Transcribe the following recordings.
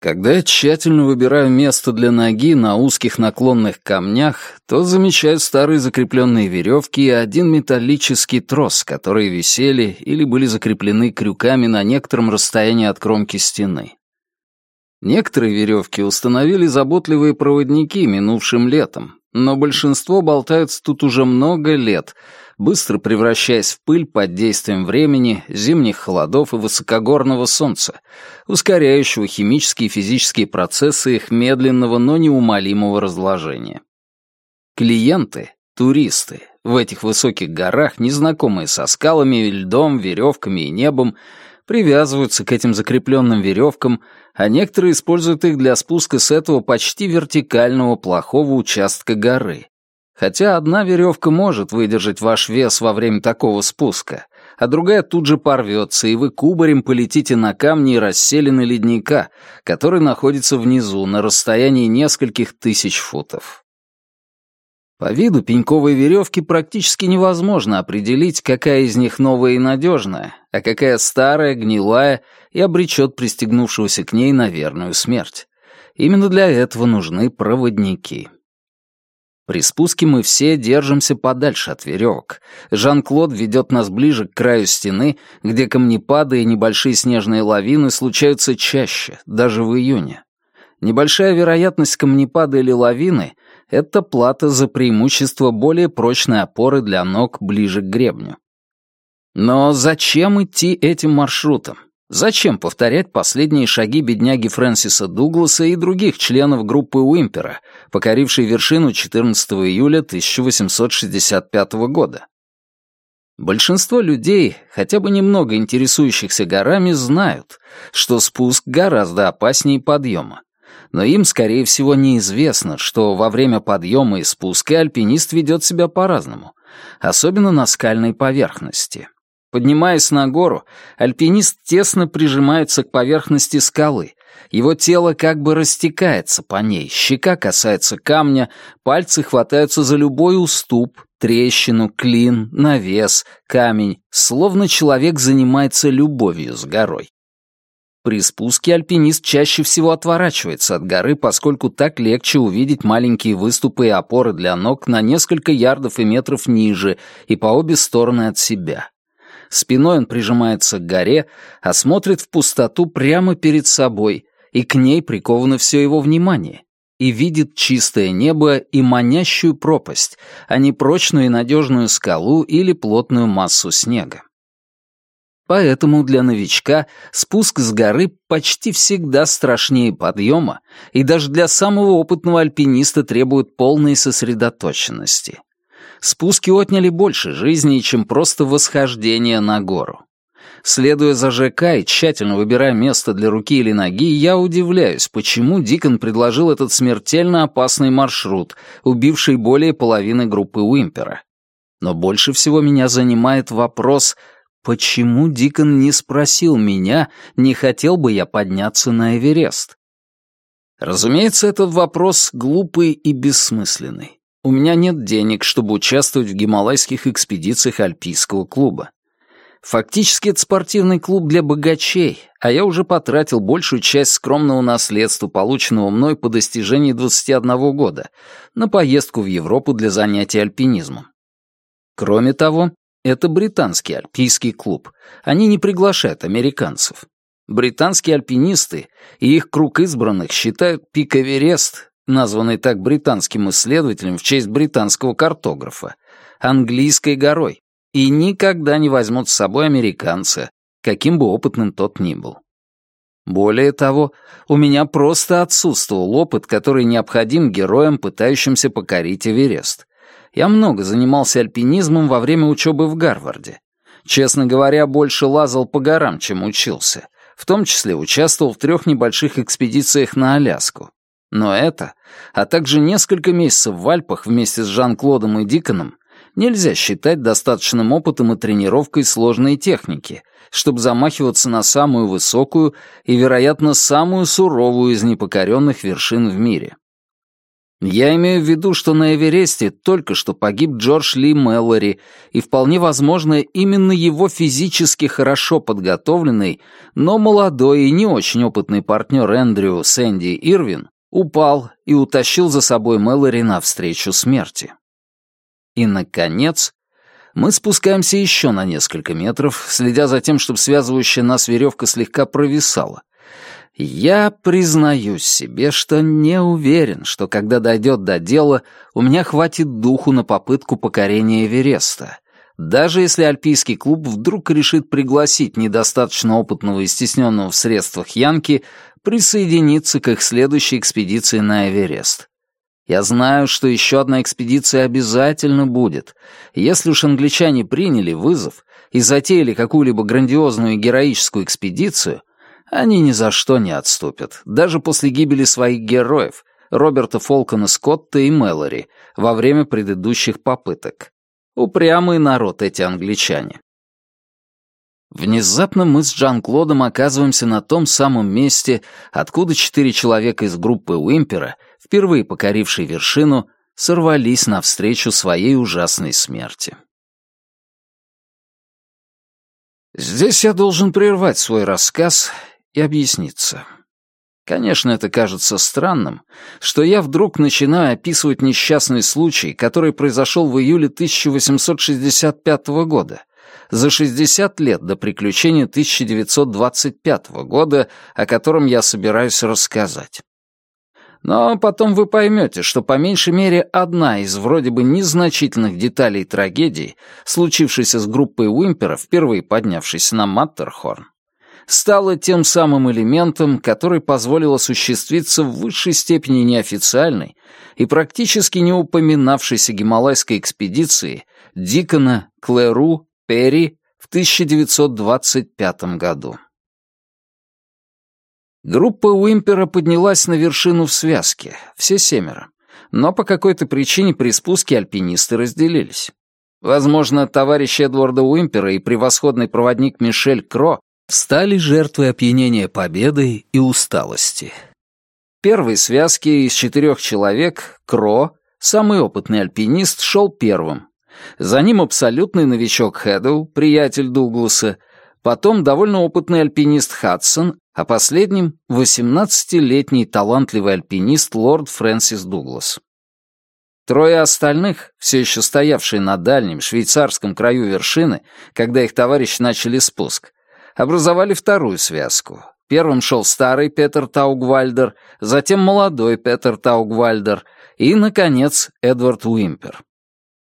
Когда я тщательно выбираю место для ноги на узких наклонных камнях, то замечаю старые закрепленные веревки и один металлический трос, которые висели или были закреплены крюками на некотором расстоянии от кромки стены. Некоторые веревки установили заботливые проводники минувшим летом, но большинство болтаются тут уже много лет, быстро превращаясь в пыль под действием времени, зимних холодов и высокогорного солнца, ускоряющего химические и физические процессы их медленного, но неумолимого разложения. Клиенты, туристы, в этих высоких горах, незнакомые со скалами, льдом, веревками и небом, привязываются к этим закрепленным веревкам, а некоторые используют их для спуска с этого почти вертикального плохого участка горы, Хотя одна веревка может выдержать ваш вес во время такого спуска, а другая тут же порвется, и вы кубарем полетите на камни и расселены ледника, который находится внизу на расстоянии нескольких тысяч футов. По виду пеньковой веревки практически невозможно определить, какая из них новая и надежная, а какая старая, гнилая и обречет пристегнувшегося к ней на верную смерть. Именно для этого нужны проводники. При спуске мы все держимся подальше от веревок. Жан-Клод ведет нас ближе к краю стены, где камнепады и небольшие снежные лавины случаются чаще, даже в июне. Небольшая вероятность камнепада или лавины — это плата за преимущество более прочной опоры для ног ближе к гребню. Но зачем идти этим маршрутом? Зачем повторять последние шаги бедняги Фрэнсиса Дугласа и других членов группы Уимпера, покорившей вершину 14 июля 1865 года? Большинство людей, хотя бы немного интересующихся горами, знают, что спуск гораздо опаснее подъема. Но им, скорее всего, неизвестно, что во время подъема и спуска альпинист ведет себя по-разному, особенно на скальной поверхности. Поднимаясь на гору, альпинист тесно прижимается к поверхности скалы. Его тело как бы растекается по ней, щека касается камня, пальцы хватаются за любой уступ, трещину, клин, навес, камень, словно человек занимается любовью с горой. При спуске альпинист чаще всего отворачивается от горы, поскольку так легче увидеть маленькие выступы и опоры для ног на несколько ярдов и метров ниже и по обе стороны от себя. Спиной он прижимается к горе, а смотрит в пустоту прямо перед собой, и к ней приковано все его внимание. И видит чистое небо и манящую пропасть, а не прочную и надежную скалу или плотную массу снега. Поэтому для новичка спуск с горы почти всегда страшнее подъема, и даже для самого опытного альпиниста требует полной сосредоточенности спуски отняли больше жизни, чем просто восхождение на гору. Следуя за ЖК и тщательно выбирая место для руки или ноги, я удивляюсь, почему Дикон предложил этот смертельно опасный маршрут, убивший более половины группы Уимпера. Но больше всего меня занимает вопрос, почему Дикон не спросил меня, не хотел бы я подняться на Эверест. Разумеется, этот вопрос глупый и бессмысленный. У меня нет денег, чтобы участвовать в гималайских экспедициях Альпийского клуба. Фактически это спортивный клуб для богачей, а я уже потратил большую часть скромного наследства, полученного мной по достижении 21 года, на поездку в Европу для занятий альпинизмом. Кроме того, это британский альпийский клуб. Они не приглашают американцев. Британские альпинисты и их круг избранных считают пик Эверест названной так британским исследователем в честь британского картографа, английской горой, и никогда не возьмут с собой американца, каким бы опытным тот ни был. Более того, у меня просто отсутствовал опыт, который необходим героям, пытающимся покорить Эверест. Я много занимался альпинизмом во время учебы в Гарварде. Честно говоря, больше лазал по горам, чем учился. В том числе участвовал в трех небольших экспедициях на Аляску. Но это, а также несколько месяцев в Альпах вместе с Жан-Клодом и Диконом, нельзя считать достаточным опытом и тренировкой сложной техники, чтобы замахиваться на самую высокую и, вероятно, самую суровую из непокоренных вершин в мире. Я имею в виду, что на Эвересте только что погиб Джордж Ли Мэллори, и вполне возможно, именно его физически хорошо подготовленный, но молодой и не очень опытный партнер Эндрю Сэнди Ирвин упал и утащил за собой Мэллори навстречу смерти. И, наконец, мы спускаемся еще на несколько метров, следя за тем, чтобы связывающая нас веревка слегка провисала, я признаюсь себе, что не уверен, что когда дойдет до дела, у меня хватит духу на попытку покорения Эвереста. Даже если альпийский клуб вдруг решит пригласить недостаточно опытного и стесненного в средствах Янки присоединиться к их следующей экспедиции на Эверест. Я знаю, что еще одна экспедиция обязательно будет. Если уж англичане приняли вызов и затеяли какую-либо грандиозную и героическую экспедицию, они ни за что не отступят, даже после гибели своих героев, Роберта Фолкона Скотта и Мэлори, во время предыдущих попыток. Упрямый народ эти англичане. Внезапно мы с Жан-Клодом оказываемся на том самом месте, откуда четыре человека из группы Уимпера, впервые покорившие вершину, сорвались навстречу своей ужасной смерти. Здесь я должен прервать свой рассказ и объясниться. Конечно, это кажется странным, что я вдруг начинаю описывать несчастный случай, который произошел в июле 1865 года, за 60 лет до приключения 1925 года, о котором я собираюсь рассказать. Но потом вы поймете, что по меньшей мере одна из вроде бы незначительных деталей трагедии, случившейся с группой Уимпера, впервые поднявшейся на Маттерхорн, стало тем самым элементом, который позволил осуществиться в высшей степени неофициальной и практически не упоминавшейся гималайской экспедиции Дикона, Клэру, Перри в 1925 году. Группа Уимпера поднялась на вершину в связке, все семеро, но по какой-то причине при спуске альпинисты разделились. Возможно, товарищ Эдварда Уимпера и превосходный проводник Мишель Кро стали жертвой опьянения победой и усталости. Первой связке из четырех человек Кро, самый опытный альпинист, шел первым. За ним абсолютный новичок Хэдоу, приятель Дугласа, потом довольно опытный альпинист Хадсон, а последним — 18-летний талантливый альпинист лорд Фрэнсис Дуглас. Трое остальных, все еще стоявшие на дальнем швейцарском краю вершины, когда их товарищи начали спуск, образовали вторую связку. Первым шел старый Петер Таугвальдер, затем молодой Петер Таугвальдер и, наконец, Эдвард Уимпер.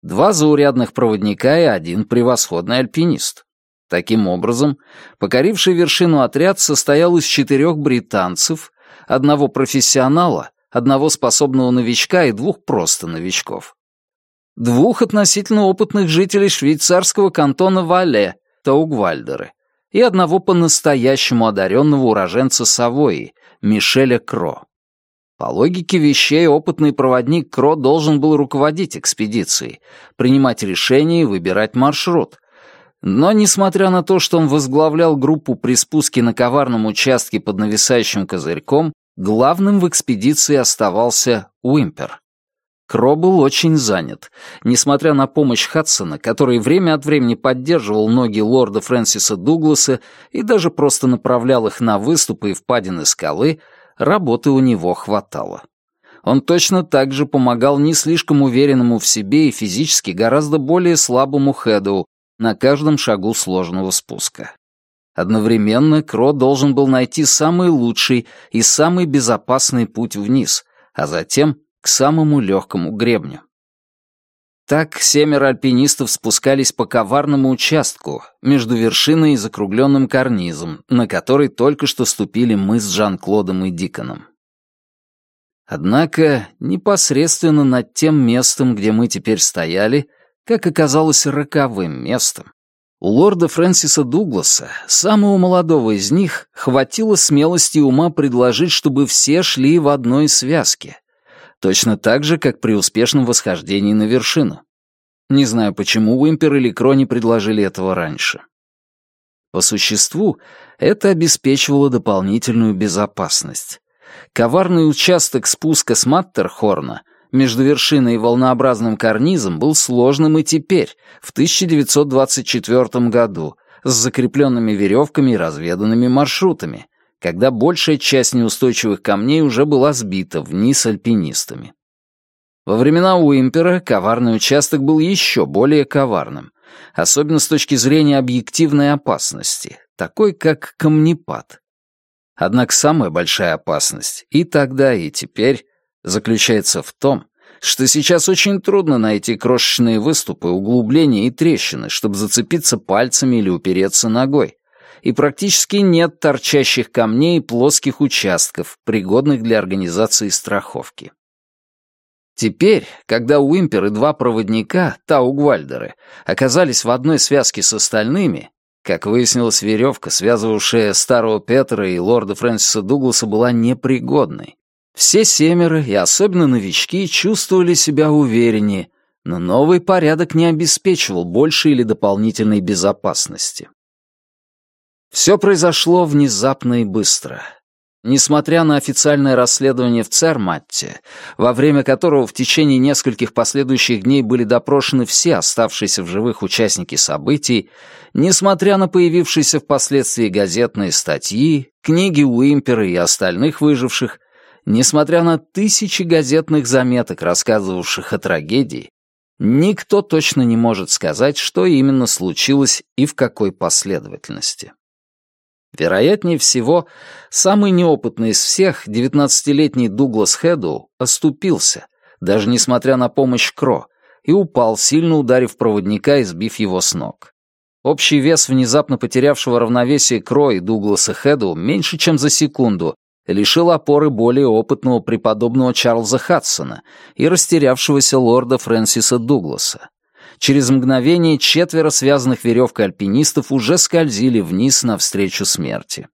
Два заурядных проводника и один превосходный альпинист. Таким образом, покоривший вершину отряд состоял из четырех британцев, одного профессионала, одного способного новичка и двух просто новичков. Двух относительно опытных жителей швейцарского кантона Вале, Таугвальдеры, и одного по-настоящему одаренного уроженца Савойи, Мишеля Кро. По логике вещей, опытный проводник Кро должен был руководить экспедицией, принимать решения и выбирать маршрут. Но, несмотря на то, что он возглавлял группу при спуске на коварном участке под нависающим козырьком, главным в экспедиции оставался Уимпер. Кро был очень занят. Несмотря на помощь Хадсона, который время от времени поддерживал ноги лорда Фрэнсиса Дугласа и даже просто направлял их на выступы и впадины скалы, работы у него хватало. Он точно так же помогал не слишком уверенному в себе и физически гораздо более слабому Хэдоу на каждом шагу сложного спуска. Одновременно Кро должен был найти самый лучший и самый безопасный путь вниз, а затем к самому легкому гребню. Так семеро альпинистов спускались по коварному участку между вершиной и закругленным карнизом, на который только что ступили мы с Жан-Клодом и Диконом. Однако непосредственно над тем местом, где мы теперь стояли, как оказалось роковым местом, у лорда Фрэнсиса Дугласа, самого молодого из них, хватило смелости и ума предложить, чтобы все шли в одной связке, Точно так же, как при успешном восхождении на вершину. Не знаю, почему Уимпер или Крони предложили этого раньше. По существу, это обеспечивало дополнительную безопасность. Коварный участок спуска с Маттерхорна между вершиной и волнообразным карнизом был сложным и теперь, в 1924 году, с закрепленными веревками и разведанными маршрутами, когда большая часть неустойчивых камней уже была сбита вниз альпинистами. Во времена Уимпера коварный участок был еще более коварным, особенно с точки зрения объективной опасности, такой как камнепад. Однако самая большая опасность и тогда, и теперь заключается в том, что сейчас очень трудно найти крошечные выступы, углубления и трещины, чтобы зацепиться пальцами или упереться ногой и практически нет торчащих камней и плоских участков, пригодных для организации страховки. Теперь, когда Уимпер и два проводника, Таугвальдеры, оказались в одной связке с остальными, как выяснилось, веревка, связывавшая старого Петра и лорда Фрэнсиса Дугласа, была непригодной. Все семеро, и особенно новички, чувствовали себя увереннее, но новый порядок не обеспечивал большей или дополнительной безопасности. Все произошло внезапно и быстро. Несмотря на официальное расследование в Церматте, во время которого в течение нескольких последующих дней были допрошены все оставшиеся в живых участники событий, несмотря на появившиеся впоследствии газетные статьи, книги Уимпера и остальных выживших, несмотря на тысячи газетных заметок, рассказывавших о трагедии, никто точно не может сказать, что именно случилось и в какой последовательности. Вероятнее всего, самый неопытный из всех, девятнадцатилетний Дуглас Хэдоу, оступился, даже несмотря на помощь Кро, и упал, сильно ударив проводника и сбив его с ног. Общий вес внезапно потерявшего равновесие Кро и Дугласа Хэдоу меньше, чем за секунду, лишил опоры более опытного преподобного Чарльза Хадсона и растерявшегося лорда Фрэнсиса Дугласа. Через мгновение четверо связанных веревкой альпинистов уже скользили вниз навстречу смерти.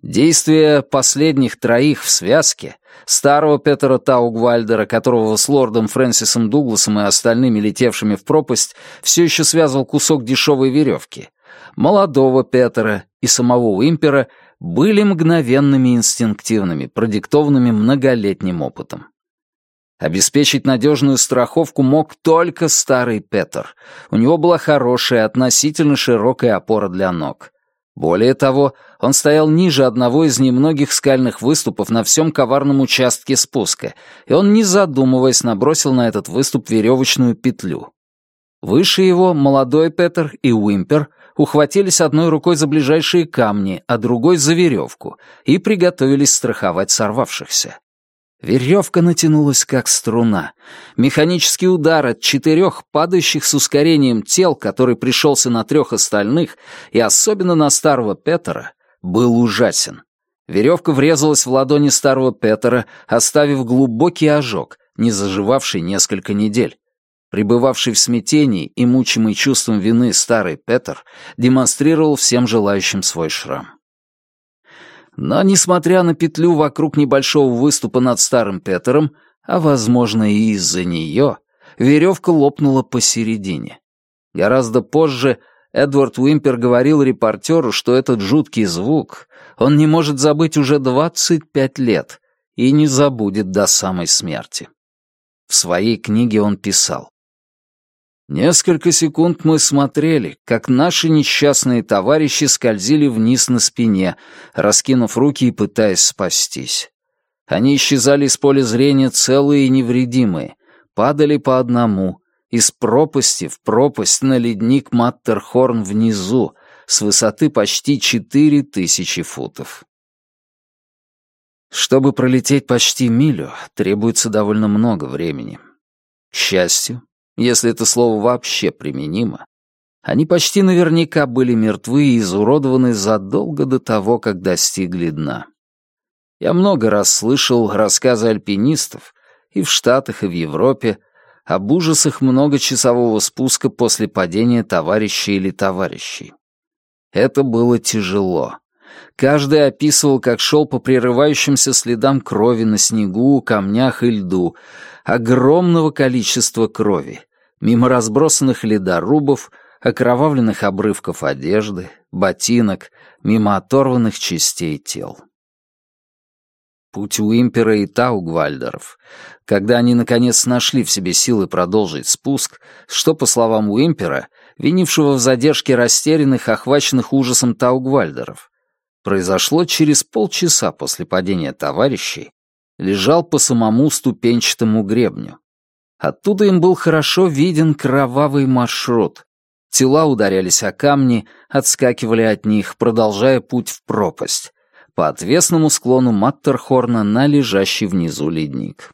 Действия последних троих в связке, старого Петера Таугвальдера, которого с лордом Фрэнсисом Дугласом и остальными летевшими в пропасть все еще связывал кусок дешевой веревки, молодого Петера и самого Уимпера были мгновенными инстинктивными, продиктованными многолетним опытом. Обеспечить надежную страховку мог только старый Петер. У него была хорошая, относительно широкая опора для ног. Более того, он стоял ниже одного из немногих скальных выступов на всем коварном участке спуска, и он, не задумываясь, набросил на этот выступ веревочную петлю. Выше его молодой Петер и Уимпер ухватились одной рукой за ближайшие камни, а другой за веревку, и приготовились страховать сорвавшихся. Веревка натянулась, как струна. Механический удар от четырех падающих с ускорением тел, который пришелся на трех остальных, и особенно на старого Петера, был ужасен. Веревка врезалась в ладони старого Петера, оставив глубокий ожог, не заживавший несколько недель. Пребывавший в смятении и мучимый чувством вины старый Петер демонстрировал всем желающим свой шрам. Но, несмотря на петлю вокруг небольшого выступа над старым Петером, а, возможно, и из-за нее, веревка лопнула посередине. Гораздо позже Эдвард Уимпер говорил репортеру, что этот жуткий звук он не может забыть уже 25 лет и не забудет до самой смерти. В своей книге он писал. Несколько секунд мы смотрели, как наши несчастные товарищи скользили вниз на спине, раскинув руки и пытаясь спастись. Они исчезали из поля зрения целые и невредимые, падали по одному, из пропасти в пропасть на ледник Маттерхорн внизу, с высоты почти четыре тысячи футов. Чтобы пролететь почти милю, требуется довольно много времени. К счастью, если это слово вообще применимо, они почти наверняка были мертвы и изуродованы задолго до того, как достигли дна. Я много раз слышал рассказы альпинистов и в Штатах, и в Европе об ужасах многочасового спуска после падения товарища или товарищей. Это было тяжело. Каждый описывал, как шел по прерывающимся следам крови на снегу, камнях и льду, огромного количества крови, мимо разбросанных ледорубов, окровавленных обрывков одежды, ботинок, мимо оторванных частей тел. путь Уимпера и Таугвальдеров. Когда они наконец нашли в себе силы продолжить спуск, что, по словам Уимпера, винившего в задержке растерянных, охваченных ужасом Таугвальдеров, произошло через полчаса после падения товарищей, лежал по самому ступенчатому гребню. Оттуда им был хорошо виден кровавый маршрут. Тела ударялись о камни, отскакивали от них, продолжая путь в пропасть, по отвесному склону Маттерхорна на лежащий внизу ледник.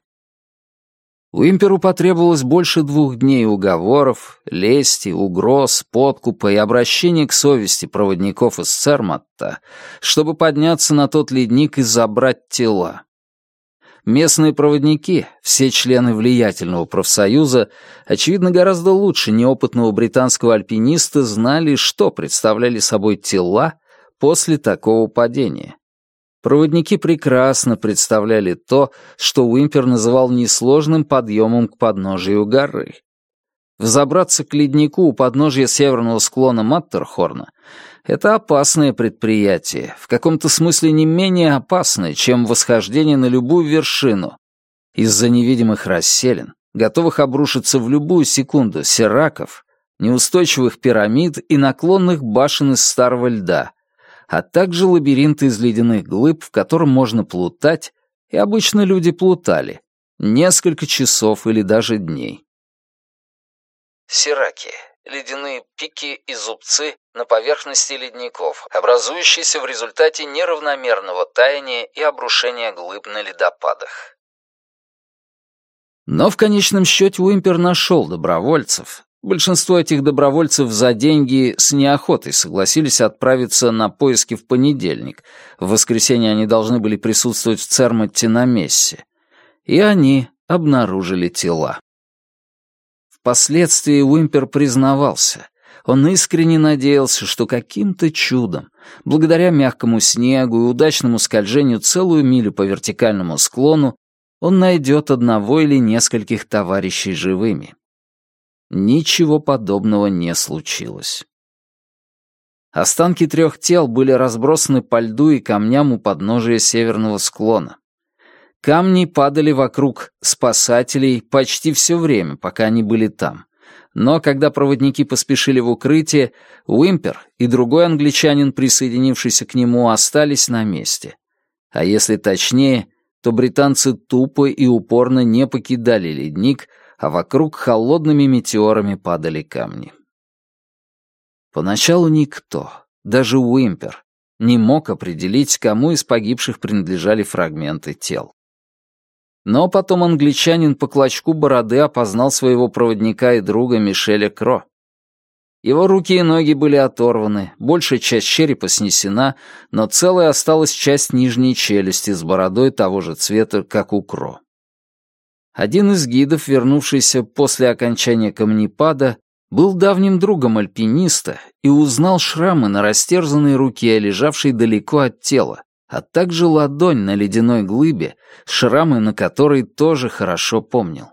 Уимперу потребовалось больше двух дней уговоров, лести, угроз, подкупа и обращения к совести проводников из Церматта, чтобы подняться на тот ледник и забрать тела. Местные проводники, все члены влиятельного профсоюза, очевидно, гораздо лучше неопытного британского альпиниста знали, что представляли собой тела после такого падения. Проводники прекрасно представляли то, что Уимпер называл несложным подъемом к подножию горы. Взобраться к леднику у подножия северного склона Маттерхорна — это опасное предприятие, в каком-то смысле не менее опасное, чем восхождение на любую вершину. Из-за невидимых расселин, готовых обрушиться в любую секунду сераков, неустойчивых пирамид и наклонных башен из старого льда — а также лабиринт из ледяных глыб, в котором можно плутать, и обычно люди плутали, несколько часов или даже дней. Сираки — ледяные пики и зубцы на поверхности ледников, образующиеся в результате неравномерного таяния и обрушения глыб на ледопадах. Но в конечном счете Уимпер нашел добровольцев, Большинство этих добровольцев за деньги с неохотой согласились отправиться на поиски в понедельник. В воскресенье они должны были присутствовать в Церматте на мессе. И они обнаружили тела. Впоследствии Уимпер признавался. Он искренне надеялся, что каким-то чудом, благодаря мягкому снегу и удачному скольжению целую милю по вертикальному склону, он найдет одного или нескольких товарищей живыми. Ничего подобного не случилось. Останки трех тел были разбросаны по льду и камням у подножия северного склона. Камни падали вокруг спасателей почти все время, пока они были там. Но когда проводники поспешили в укрытие, Уимпер и другой англичанин, присоединившийся к нему, остались на месте. А если точнее, то британцы тупо и упорно не покидали ледник, а вокруг холодными метеорами падали камни. Поначалу никто, даже Уимпер, не мог определить, кому из погибших принадлежали фрагменты тел. Но потом англичанин по клочку бороды опознал своего проводника и друга Мишеля Кро. Его руки и ноги были оторваны, большая часть черепа снесена, но целая осталась часть нижней челюсти с бородой того же цвета, как у Кро. Один из гидов, вернувшийся после окончания камнепада, был давним другом альпиниста и узнал шрамы на растерзанной руке, лежавшей далеко от тела, а также ладонь на ледяной глыбе, шрамы на которой тоже хорошо помнил.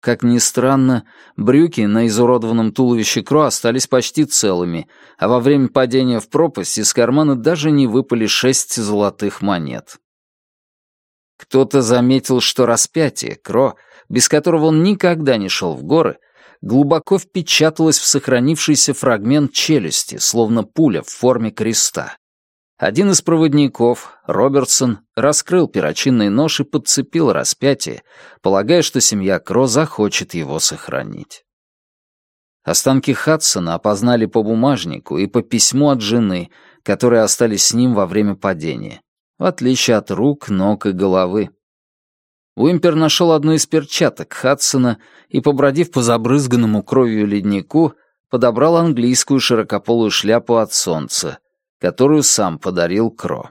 Как ни странно, брюки на изуродованном туловище Кро остались почти целыми, а во время падения в пропасть из кармана даже не выпали шесть золотых монет. Кто-то заметил, что распятие, Кро, без которого он никогда не шел в горы, глубоко впечаталось в сохранившийся фрагмент челюсти, словно пуля в форме креста. Один из проводников, Робертсон, раскрыл перочинный нож и подцепил распятие, полагая, что семья Кро захочет его сохранить. Останки Хадсона опознали по бумажнику и по письму от жены, которые остались с ним во время падения в отличие от рук, ног и головы. Уимпер нашел одну из перчаток Хадсона и, побродив по забрызганному кровью леднику, подобрал английскую широкополую шляпу от солнца, которую сам подарил Кро.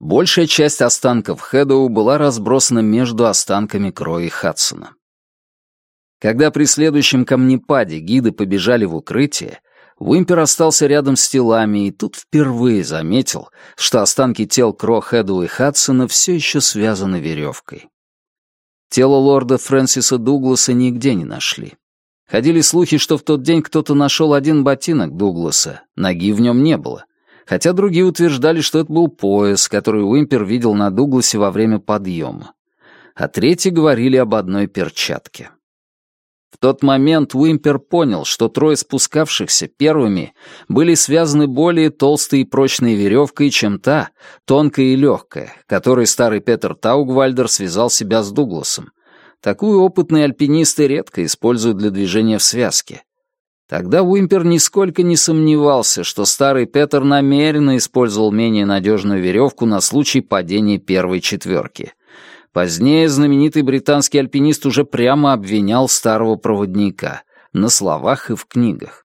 Большая часть останков Хэдоу была разбросана между останками Кро и Хадсона. Когда при следующем камнепаде гиды побежали в укрытие, Уимпер остался рядом с телами и тут впервые заметил, что останки тел Кро, Хэду и Хадсона все еще связаны веревкой. Тело лорда Фрэнсиса Дугласа нигде не нашли. Ходили слухи, что в тот день кто-то нашел один ботинок Дугласа, ноги в нем не было. хотя другие утверждали, что это был пояс, который Уимпер видел на Дугласе во время подъема. А третьи говорили об одной перчатке. В тот момент Уимпер понял, что трое спускавшихся первыми были связаны более толстой и прочной веревкой, чем та, тонкая и легкая, которой старый Петер Таугвальдер связал себя с Дугласом. Такую опытные альпинисты редко используют для движения в связке. Тогда Уимпер нисколько не сомневался, что старый Петер намеренно использовал менее надежную веревку на случай падения первой четверки. Позднее знаменитый британский альпинист уже прямо обвинял старого проводника, на словах и в книгах.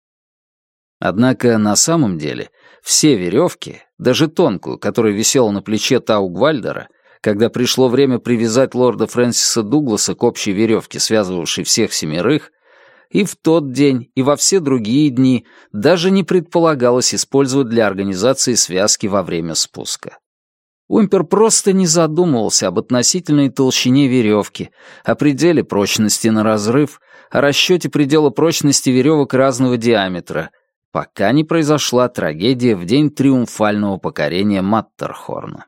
Однако на самом деле все веревки, даже тонкую, которая висела на плече Таугвальдера, когда пришло время привязать лорда Фрэнсиса Дугласа к общей веревке, связывавшей всех семерых, и в тот день, и во все другие дни даже не предполагалось использовать для организации связки во время спуска. Уимпер просто не задумывался об относительной толщине веревки, о пределе прочности на разрыв, о расчете предела прочности веревок разного диаметра, пока не произошла трагедия в день триумфального покорения Маттерхорна.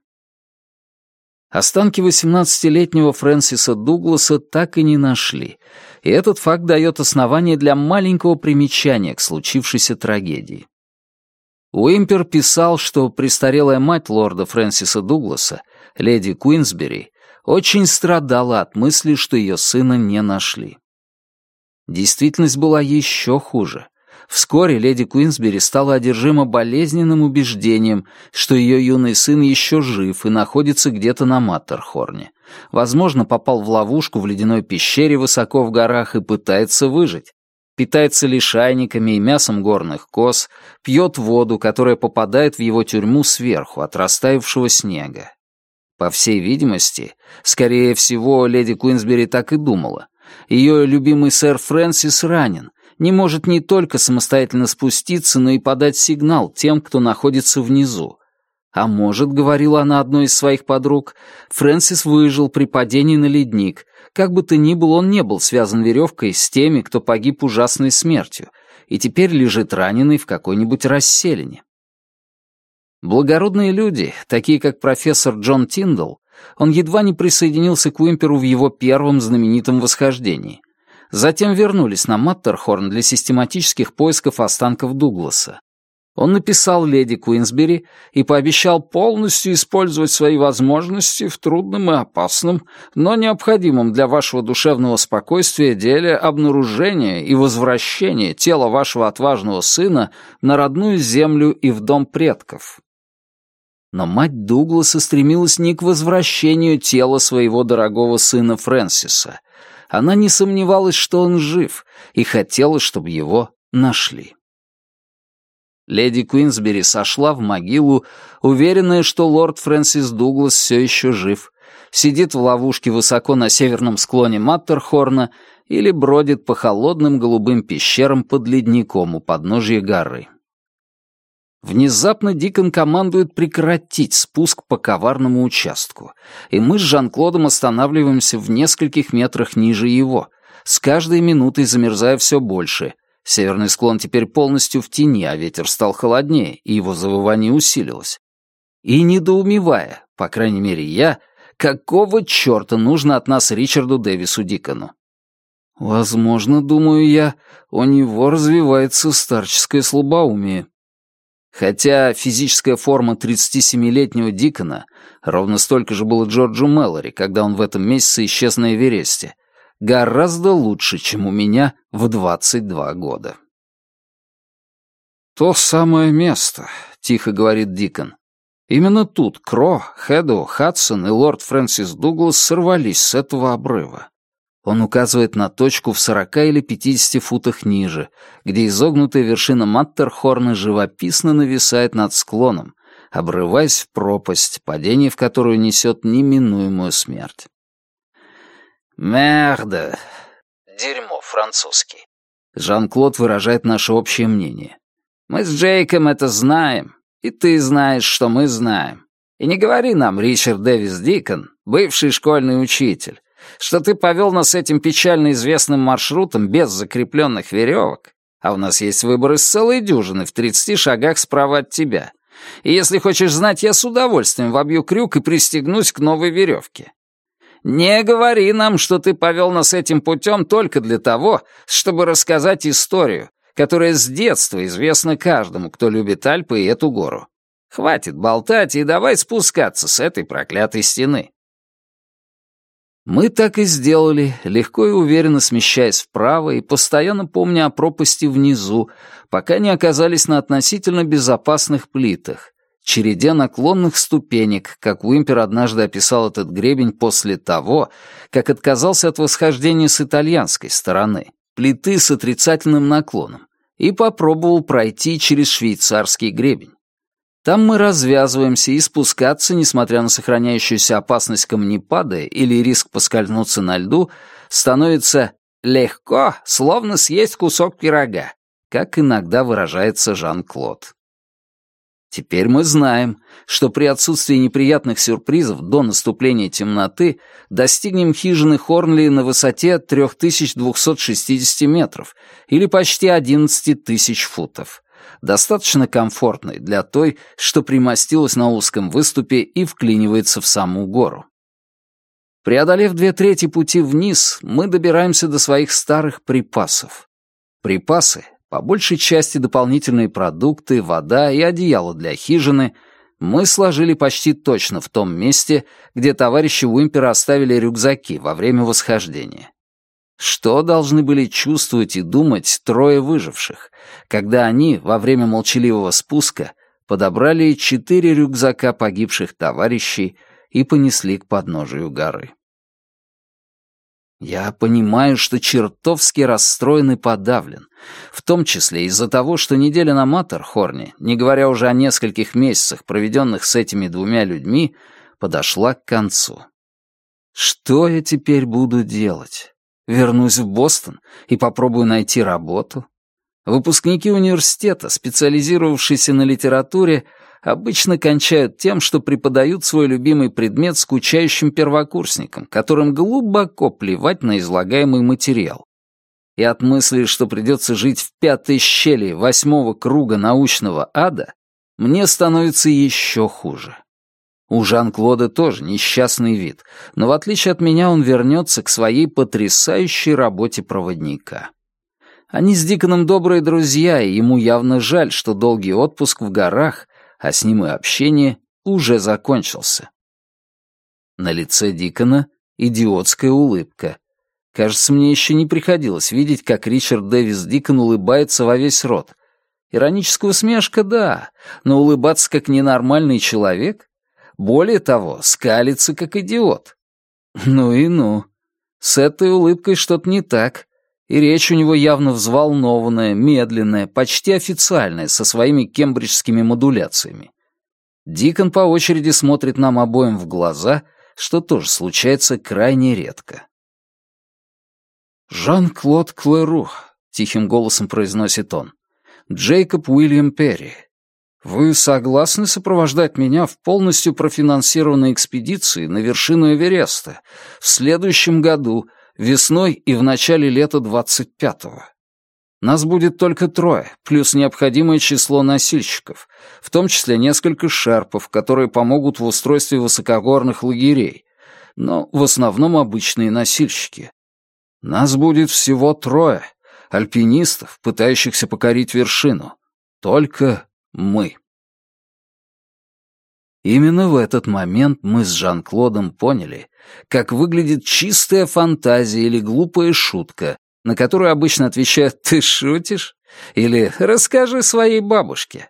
Останки 18-летнего Фрэнсиса Дугласа так и не нашли, и этот факт дает основание для маленького примечания к случившейся трагедии. Уимпер писал, что престарелая мать лорда Фрэнсиса Дугласа, леди Куинсбери, очень страдала от мысли, что ее сына не нашли. Действительность была еще хуже. Вскоре леди Куинсбери стала одержима болезненным убеждением, что ее юный сын еще жив и находится где-то на Маттерхорне. Возможно, попал в ловушку в ледяной пещере высоко в горах и пытается выжить питается лишайниками и мясом горных коз, пьет воду, которая попадает в его тюрьму сверху от растаявшего снега. По всей видимости, скорее всего, леди Куинсбери так и думала. Ее любимый сэр Фрэнсис ранен, не может не только самостоятельно спуститься, но и подать сигнал тем, кто находится внизу. А может, говорила она одной из своих подруг, Фрэнсис выжил при падении на ледник, как бы то ни было, он не был связан веревкой с теми, кто погиб ужасной смертью, и теперь лежит раненый в какой-нибудь расселине. Благородные люди, такие как профессор Джон Тиндл, он едва не присоединился к Уимперу в его первом знаменитом восхождении. Затем вернулись на Маттерхорн для систематических поисков останков Дугласа. Он написал леди Куинсбери и пообещал полностью использовать свои возможности в трудном и опасном, но необходимом для вашего душевного спокойствия деле обнаружения и возвращения тела вашего отважного сына на родную землю и в дом предков. Но мать Дугласа стремилась не к возвращению тела своего дорогого сына Фрэнсиса. Она не сомневалась, что он жив, и хотела, чтобы его нашли. Леди Куинсбери сошла в могилу, уверенная, что лорд Фрэнсис Дуглас все еще жив, сидит в ловушке высоко на северном склоне Маттерхорна или бродит по холодным голубым пещерам под ледником у подножия горы. Внезапно Дикон командует прекратить спуск по коварному участку, и мы с Жан-Клодом останавливаемся в нескольких метрах ниже его, с каждой минутой замерзая все больше, Северный склон теперь полностью в тени, а ветер стал холоднее, и его завывание усилилось. И недоумевая, по крайней мере я, какого черта нужно от нас Ричарду Дэвису Дикону? Возможно, думаю я, у него развивается старческое слабоумие. Хотя физическая форма 37-летнего Дикона ровно столько же было Джорджу Мэллори, когда он в этом месяце исчез на Эвересте, гораздо лучше, чем у меня в 22 года. «То самое место», — тихо говорит Дикон. «Именно тут Кро, Хэдоу, Хадсон и лорд Фрэнсис Дуглас сорвались с этого обрыва. Он указывает на точку в 40 или 50 футах ниже, где изогнутая вершина Маттерхорна живописно нависает над склоном, обрываясь в пропасть, падение в которую несет неминуемую смерть. «Мерде!» «Дерьмо, французский». Жан-Клод выражает наше общее мнение. «Мы с Джейком это знаем, и ты знаешь, что мы знаем. И не говори нам, Ричард Дэвис Дикон, бывший школьный учитель, что ты повел нас этим печально известным маршрутом без закрепленных веревок, а у нас есть выбор из целой дюжины в 30 шагах справа от тебя, И если хочешь знать, я с удовольствием вобью крюк и пристегнусь к новой веревке. Не говори нам, что ты повел нас этим путем только для того, чтобы рассказать историю, которая с детства известна каждому, кто любит Альпы и эту гору. Хватит болтать и давай спускаться с этой проклятой стены. Мы так и сделали, легко и уверенно смещаясь вправо и постоянно помня о пропасти внизу, пока не оказались на относительно безопасных плитах, череде наклонных ступенек, как Уимпер однажды описал этот гребень после того, как отказался от восхождения с итальянской стороны, плиты с отрицательным наклоном, и попробовал пройти через швейцарский гребень. Там мы развязываемся и спускаться, несмотря на сохраняющуюся опасность камнепада или риск поскользнуться на льду, становится легко, словно съесть кусок пирога, как иногда выражается Жан-Клод. Теперь мы знаем, что при отсутствии неприятных сюрпризов до наступления темноты достигнем хижины Хорнли на высоте 3260 метров или почти 11 тысяч футов достаточно комфортной для той, что примостилась на узком выступе и вклинивается в саму гору. Преодолев две трети пути вниз, мы добираемся до своих старых припасов. Припасы, по большей части дополнительные продукты, вода и одеяло для хижины, мы сложили почти точно в том месте, где товарищи Уимпера оставили рюкзаки во время восхождения. Что должны были чувствовать и думать трое выживших, когда они во время молчаливого спуска подобрали четыре рюкзака погибших товарищей и понесли к подножию горы? Я понимаю, что чертовски расстроен и подавлен, в том числе из-за того, что неделя на Маттерхорне, не говоря уже о нескольких месяцах, проведенных с этими двумя людьми, подошла к концу. Что я теперь буду делать? Вернусь в Бостон и попробую найти работу. Выпускники университета, специализировавшиеся на литературе, обычно кончают тем, что преподают свой любимый предмет скучающим первокурсникам, которым глубоко плевать на излагаемый материал. И от мысли, что придется жить в пятой щели восьмого круга научного ада, мне становится еще хуже. У Жан-Клода тоже несчастный вид, но в отличие от меня он вернется к своей потрясающей работе проводника. Они с Диконом добрые друзья, и ему явно жаль, что долгий отпуск в горах, а с ним и общение, уже закончился. На лице Дикона идиотская улыбка. Кажется, мне еще не приходилось видеть, как Ричард Дэвис Дикон улыбается во весь рот. Ироническая усмешка, да, но улыбаться как ненормальный человек более того, скалится как идиот. Ну и ну. С этой улыбкой что-то не так. И речь у него явно взволнованная, медленная, почти официальная, со своими кембриджскими модуляциями. Дикон по очереди смотрит нам обоим в глаза, что тоже случается крайне редко. «Жан-Клод Клэру», — тихим голосом произносит он, — «Джейкоб Уильям Перри, вы согласны сопровождать меня в полностью профинансированной экспедиции на вершину Эвереста в следующем году, весной и в начале лета 25-го? Нас будет только трое, плюс необходимое число носильщиков, в том числе несколько шерпов, которые помогут в устройстве высокогорных лагерей, но в основном обычные носильщики. Нас будет всего трое, альпинистов, пытающихся покорить вершину. Только мы. Именно в этот момент мы с Жан-Клодом поняли, как выглядит чистая фантазия или глупая шутка, на которую обычно отвечают «ты шутишь?» или «расскажи своей бабушке».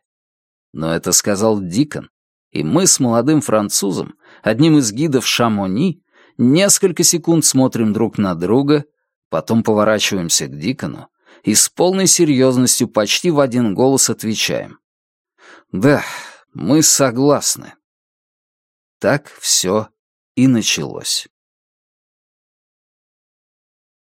Но это сказал Дикон, и мы с молодым французом, одним из гидов Шамони, несколько секунд смотрим друг на друга, потом поворачиваемся к Дикону и с полной серьезностью почти в один голос отвечаем. Да, мы согласны. Так все и началось.